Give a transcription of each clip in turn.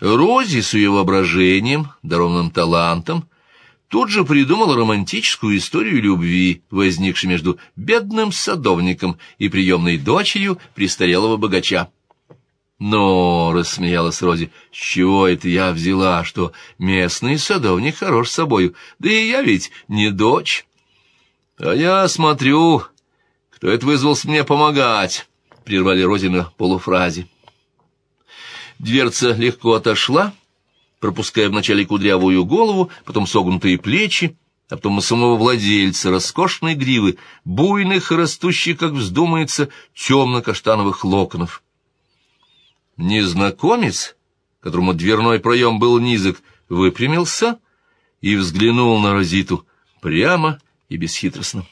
Рози с ее воображением, дарованным талантом, тут же придумала романтическую историю любви, возникшую между бедным садовником и приемной дочерью престарелого богача. «Но», — рассмеялась Рози, — «с чего это я взяла, что местный садовник хорош собою? Да и я ведь не дочь». «А я смотрю, кто это вызвался мне помогать», — прервали Рози на полуфразе. Дверца легко отошла, пропуская вначале кудрявую голову, потом согнутые плечи, а потом и самого владельца роскошной гривы, буйных и растущих, как вздумается, темно-каштановых локонов. Незнакомец, которому дверной проем был низок, выпрямился и взглянул на Розиту прямо и бесхитростно.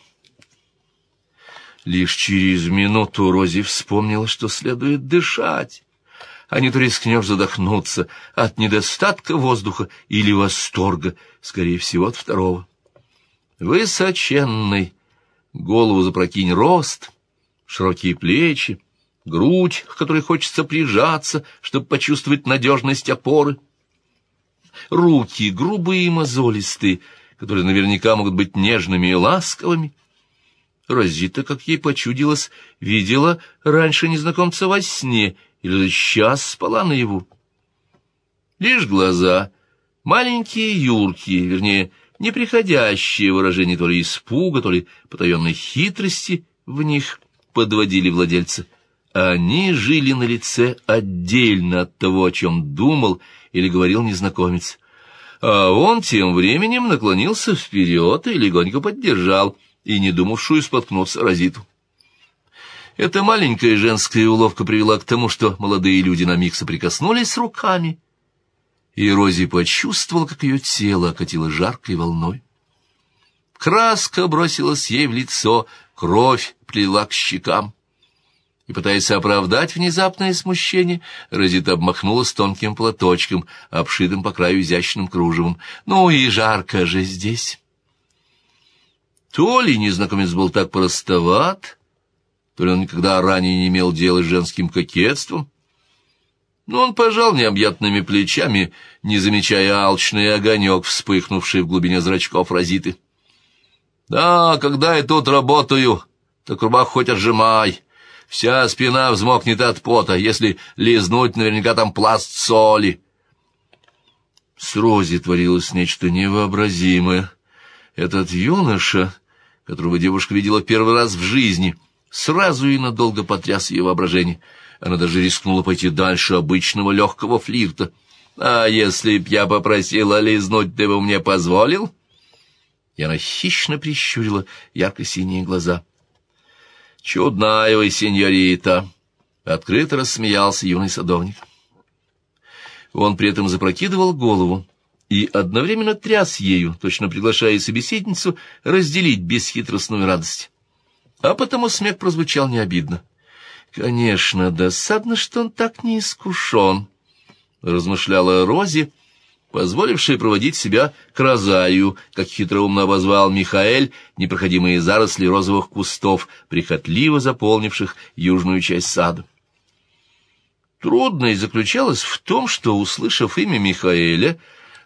Лишь через минуту Рози вспомнила, что следует дышать, а не то рискнешь задохнуться от недостатка воздуха или восторга, скорее всего, от второго. Высоченный, голову запрокинь рост, широкие плечи, грудь, к которой хочется прижаться, чтобы почувствовать надежность опоры. Руки грубые и мозолистые, которые наверняка могут быть нежными и ласковыми. Розита, как ей почудилось, видела раньше незнакомца во сне или сейчас спала наяву. Лишь глаза, маленькие юрки, вернее, неприходящее выражение то ли испуга, то ли потаенной хитрости в них подводили владельца. Они жили на лице отдельно от того, о чем думал или говорил незнакомец. А он тем временем наклонился вперед и легонько поддержал и не думавшую споткнуться Розиту. Эта маленькая женская уловка привела к тому, что молодые люди на миг соприкоснулись руками, и Рози почувствовала, как ее тело окатило жаркой волной. Краска бросилась ей в лицо, кровь плела к щекам и, пытаясь оправдать внезапное смущение, Розита обмахнулась тонким платочком, обшитым по краю изящным кружевом. «Ну и жарко же здесь!» То ли незнакомец был так простоват, то ли он никогда ранее не имел дела с женским кокетством, но он пожал необъятными плечами, не замечая алчный огонек, вспыхнувший в глубине зрачков Розиты. «Да, когда я тут работаю, так рубах хоть отжимай!» Вся спина взмокнет от пота, если лизнуть, наверняка там пласт соли. С Рози творилось нечто невообразимое. Этот юноша, которого девушка видела первый раз в жизни, сразу и надолго потряс ее воображение. Она даже рискнула пойти дальше обычного легкого флирта. «А если б я попросила лизнуть, ты бы мне позволил?» И она хищно прищурила ярко-синие глаза. «Чудная вы, сеньорита!» — открыто рассмеялся юный садовник. Он при этом запрокидывал голову и одновременно тряс ею, точно приглашая собеседницу разделить бесхитростную радость. А потому смех прозвучал не обидно. «Конечно, досадно, что он так не искушен», — размышляла Рози, — позволившая проводить себя к розарию, как хитроумно обозвал Михаэль, непроходимые заросли розовых кустов, прихотливо заполнивших южную часть сада. Трудность заключалась в том, что, услышав имя Михаэля,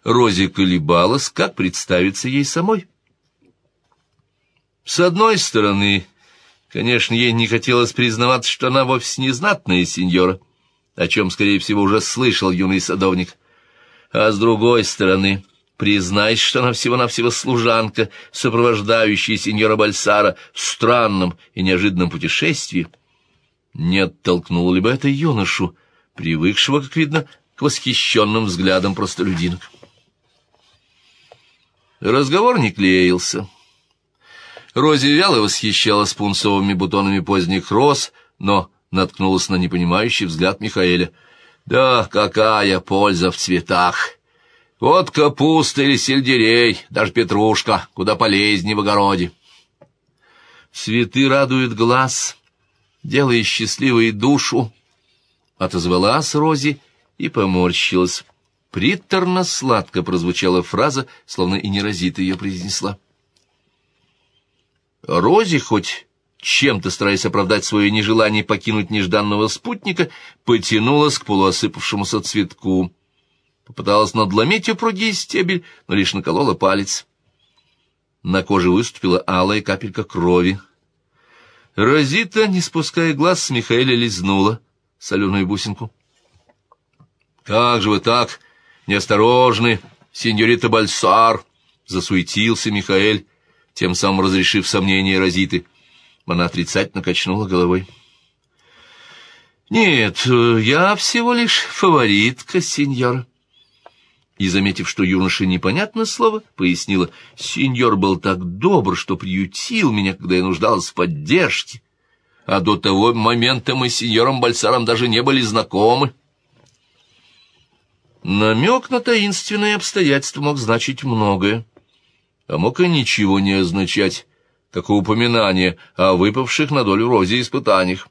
Рози колебалась, как представиться ей самой. С одной стороны, конечно, ей не хотелось признаваться, что она вовсе не знатная сеньора, о чем, скорее всего, уже слышал юный садовник а с другой стороны, признайся, что она всего-навсего служанка, сопровождающая сеньора Бальсара в странном и неожиданном путешествии, не оттолкнула ли бы это юношу, привыкшего, как видно, к восхищенным взглядам простолюдинок. Разговор не клеился. Рози вяло восхищалась пунцовыми бутонами поздних роз, но наткнулась на непонимающий взгляд Михаэля — да какая польза в цветах! Вот капуста или сельдерей, даже петрушка, куда полезнее в огороде. Цветы радуют глаз, делая счастливой душу. Отозвалась Рози и поморщилась. Приторно-сладко прозвучала фраза, словно и не Розита ее произнесла. Рози хоть чем-то стараясь оправдать свое нежелание покинуть нежданного спутника, потянулась к полуосыпавшемуся цветку. Попыталась надломить упругий стебель, но лишь наколола палец. На коже выступила алая капелька крови. Розита, не спуская глаз с Михаэля, лизнула соленую бусинку. — Как же вы так неосторожны, сеньорита Бальсар! — засуетился Михаэль, тем самым разрешив сомнения Розиты. Она отрицательно качнула головой. — Нет, я всего лишь фаворитка, сеньора и, заметив, что юноше непонятно слово, пояснила, «Сеньор был так добр, что приютил меня, когда я нуждалась в поддержке, а до того момента мы с сеньором Бальсаром даже не были знакомы». Намек на таинственные обстоятельства мог значить многое, а мог и ничего не означать, как упоминание о выпавших на долю Розе испытаниях.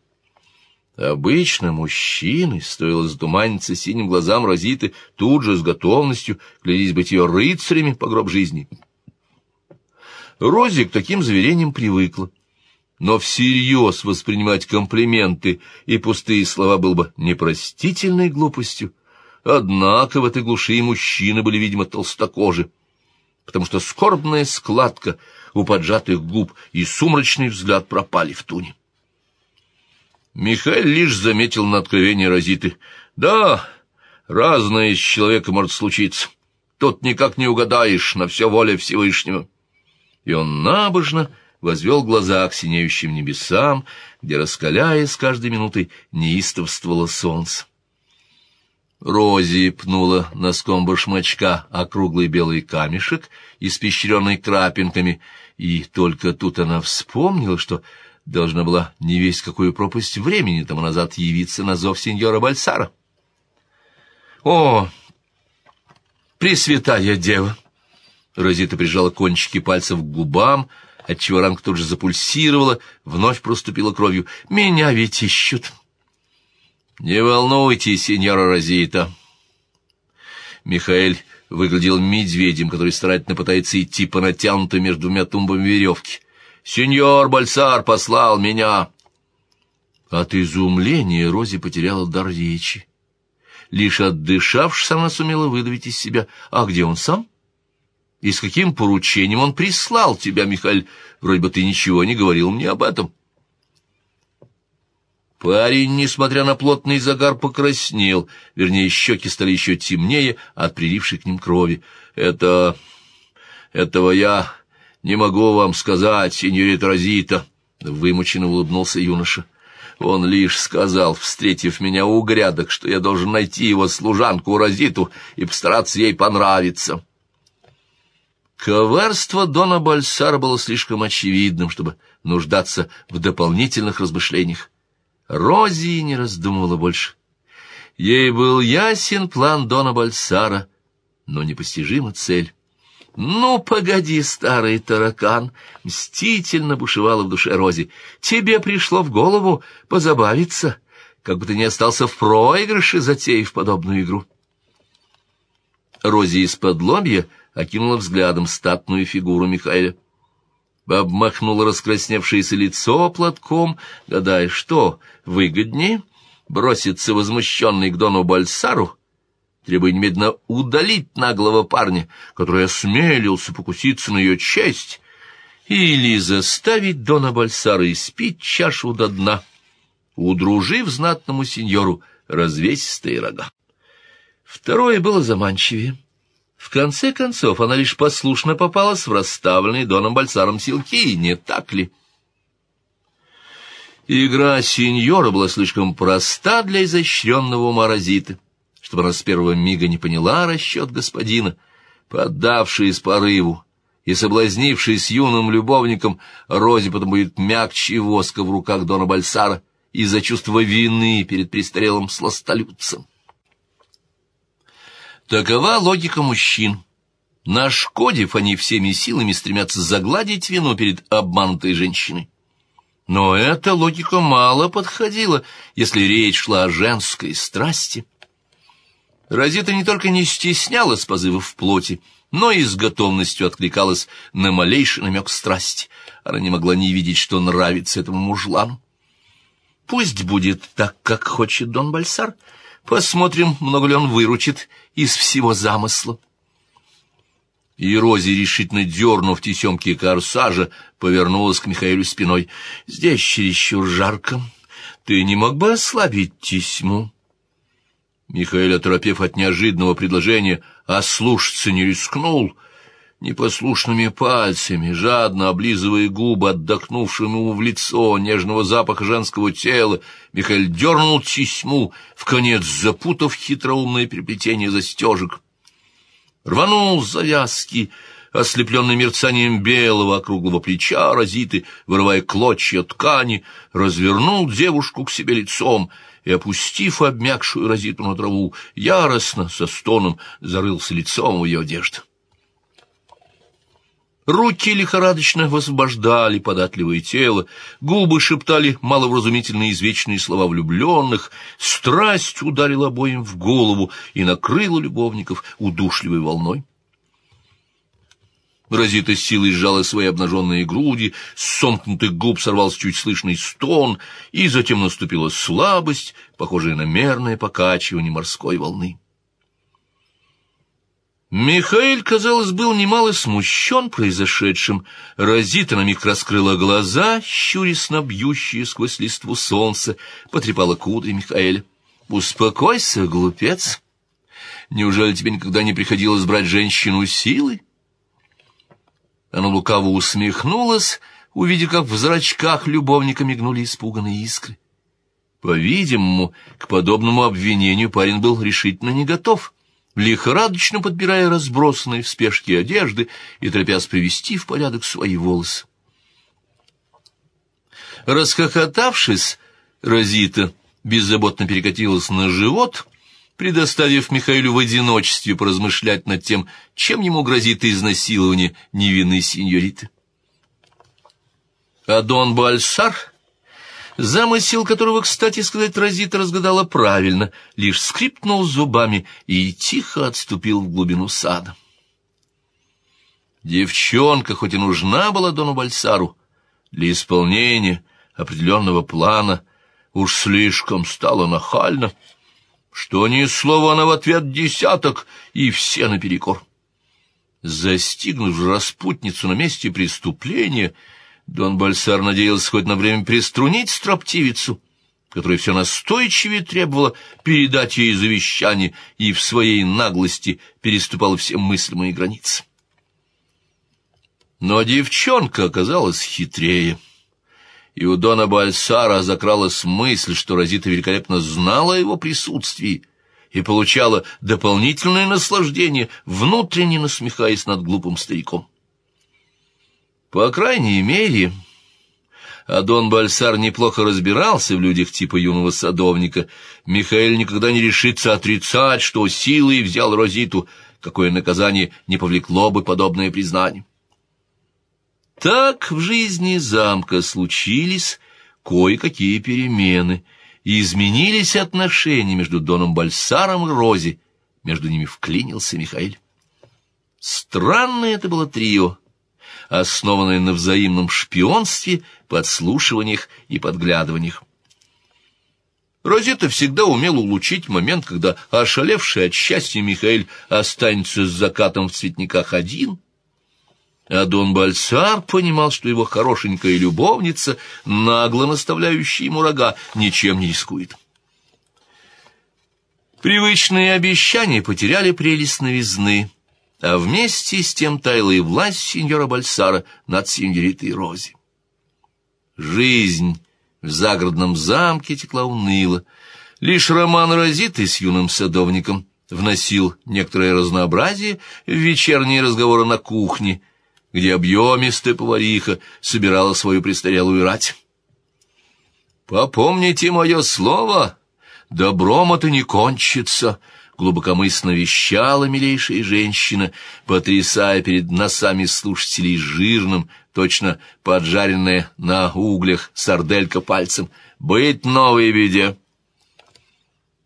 Обычно мужчины, стоило затуманиться синим глазам Розиты, тут же с готовностью глядеть быть ее рыцарями по гроб жизни. Рози к таким заверениям привыкла, но всерьез воспринимать комплименты и пустые слова было бы непростительной глупостью. Однако в этой глуши и мужчины были, видимо, толстокожи, потому что скорбная складка у поджатых губ и сумрачный взгляд пропали в туне. Михаил лишь заметил на откровение Розиты. «Да, разное с человеком может случиться. Тут никак не угадаешь, на все воля Всевышнего». И он набожно возвел глаза к синеющим небесам, где, раскаляясь каждой минутой, неистовствовало солнце. Рози пнула носком башмачка округлый белый камешек, испещренный крапинками, и только тут она вспомнила, что должна была не весь какую пропасть времени тому назад явиться на зов сеньора Бальсара. «О, Пресвятая Дева!» Розита прижала кончики пальцев к губам, отчего ранг тут же запульсировала, вновь проступила кровью. «Меня ведь ищут!» «Не волнуйтесь, сеньора Розита!» Михаэль выглядел медведем, который старательно пытается идти по натянутой между двумя тумбами веревки. Сеньор Бальсар послал меня!» От изумления Рози потеряла дар речи. Лишь отдышавшись, она сумела выдавить из себя. «А где он сам?» «И с каким поручением он прислал тебя, Михаил? Вроде бы ты ничего не говорил мне об этом». Парень, несмотря на плотный загар, покраснел, вернее, щеки стали еще темнее от прилившей к ним крови. «Это... этого я «Не могу вам сказать, сеньорита Розита», — вымученно улыбнулся юноша. «Он лишь сказал, встретив меня у грядок, что я должен найти его служанку Розиту и постараться ей понравиться». Коварство Дона Бальсара было слишком очевидным, чтобы нуждаться в дополнительных размышлениях. Рози не раздумывала больше. Ей был ясен план Дона Бальсара, но непостижима цель. «Ну, погоди, старый таракан!» — мстительно бушевала в душе Рози. «Тебе пришло в голову позабавиться, как бы ты не остался в проигрыше, затеяв подобную игру». Рози из-под лобья окинула взглядом статную фигуру Михаила. Обмахнула раскрасневшееся лицо платком, гадая, что выгоднее — броситься возмущенный к Дону Бальсару — требуя немедленно удалить наглого парня, который осмелился покуситься на ее честь, или заставить Дона Бальсара испить чашу до дна, удружив знатному сеньору развесистые рога. Второе было заманчивее. В конце концов, она лишь послушно попалась в расставленные Доном Бальсаром силки, не так ли? Игра сеньора была слишком проста для изощренного ума Розиты чтобы она с первого мига не поняла расчет господина, поддавшись порыву и соблазнившись юным любовником, Рози потом будет мягче воска в руках Дона Бальсара из-за чувства вины перед престарелым сластолюбцем. Такова логика мужчин. Нашкодив, они всеми силами стремятся загладить вину перед обманутой женщиной. Но эта логика мало подходила, если речь шла о женской страсти. Розита не только не стеснялась позывов в плоти, но и с готовностью откликалась на малейший намек страсти. Она не могла не видеть, что нравится этому мужлану. Пусть будет так, как хочет Дон Бальсар. Посмотрим, много ли он выручит из всего замысла. И Рози, решительно дернув тесемки корсажа, повернулась к Михаилу спиной. «Здесь чересчур жарко. Ты не мог бы ослабить тесьму?» Михаил, оторопев от неожиданного предложения, ослушаться не рискнул — Непослушными пальцами, жадно облизывая губы, отдохнувшим ему в лицо нежного запаха женского тела, Михаил дернул тесьму, в конец запутав хитроумное переплетение застежек. Рванул завязки, ослепленный мерцанием белого округлого плеча Розиты, вырывая клочья ткани, развернул девушку к себе лицом и, опустив обмякшую Розиту на траву, яростно, со стоном, зарылся лицом в ее одежду. Руки лихорадочно высвобождали податливое тело, губы шептали маловразумительные извечные слова влюбленных, страсть ударила обоим в голову и накрыла любовников удушливой волной. Розита силой сжала свои обнаженные груди, с сомкнутых губ сорвался чуть слышный стон, и затем наступила слабость, похожая на мерное покачивание морской волны. Михаил, казалось, был немало смущен произошедшим. Розита на миг раскрыла глаза, щурясь бьющие сквозь листву солнце, потрепала кудри Михаэля. «Успокойся, глупец! Неужели тебе никогда не приходилось брать женщину силой?» Она лукаво усмехнулась, увидев, как в зрачках любовника мигнули испуганные искры. По-видимому, к подобному обвинению парень был решительно не готов — лихорадочно подбирая разбросанные в спешке одежды и торопясь привести в порядок свои волосы. Расхохотавшись, Розита беззаботно перекатилась на живот, предоставив Михаилу в одиночестве поразмышлять над тем, чем ему грозит изнасилование невинной сеньориты. А Дон Бальсар замысел которого, кстати сказать, Розита разгадала правильно, лишь скрипнул зубами и тихо отступил в глубину сада. Девчонка, хоть и нужна была Дону Бальсару, для исполнения определенного плана уж слишком стала нахально, что ни слова она в ответ десяток, и все наперекор. Застигнув распутницу на месте преступления, Дон Бальсар надеялся хоть на время приструнить строптивицу, которая все настойчивее требовала передать ей завещание и в своей наглости переступала все мыслимые границы. Но девчонка оказалась хитрее, и у Дона Бальсара закралась мысль, что Розита великолепно знала о его присутствии и получала дополнительное наслаждение, внутренне насмехаясь над глупым стариком. По крайней мере, Адон Бальсар неплохо разбирался в людях типа юного садовника. Михаил никогда не решится отрицать, что силой взял Розиту, какое наказание не повлекло бы подобное признание. Так в жизни замка случились кое-какие перемены, и изменились отношения между Доном Бальсаром и Рози, между ними вклинился Михаил. Странное это было трио основанная на взаимном шпионстве, подслушиваниях и подглядываниях. Розетта всегда умела улучшить момент, когда ошалевший от счастья Михаил останется с закатом в цветниках один, а Дон Бальсар понимал, что его хорошенькая любовница, нагло наставляющая ему рога, ничем не рискует. Привычные обещания потеряли прелесть новизны а вместе с тем таяла и власть сеньора Бальсара над сеньоритой Рози. Жизнь в загородном замке текла уныло. Лишь роман Розиты с юным садовником вносил некоторое разнообразие в вечерние разговоры на кухне, где объемистая повариха собирала свою престарелую рать. «Попомните мое слово, добром это не кончится», глубокомысленно вещала милейшая женщина, потрясая перед носами слушателей жирным, точно поджаренная на углях сарделька пальцем. «Быть новой беде!»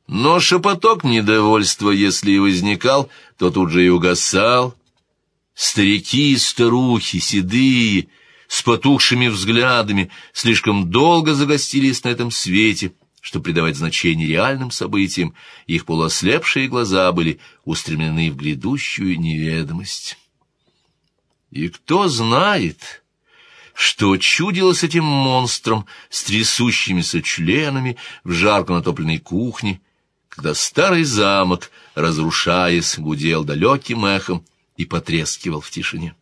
Но шепоток недовольства, если и возникал, то тут же и угасал. Старики и старухи, седые, с потухшими взглядами, слишком долго загостились на этом свете — чтобы придавать значение реальным событиям, их полуослепшие глаза были устремлены в грядущую неведомость. И кто знает, что чудилось этим монстром с трясущимися членами в жарко натопленной кухне, когда старый замок, разрушаясь, гудел далеким эхом и потрескивал в тишине.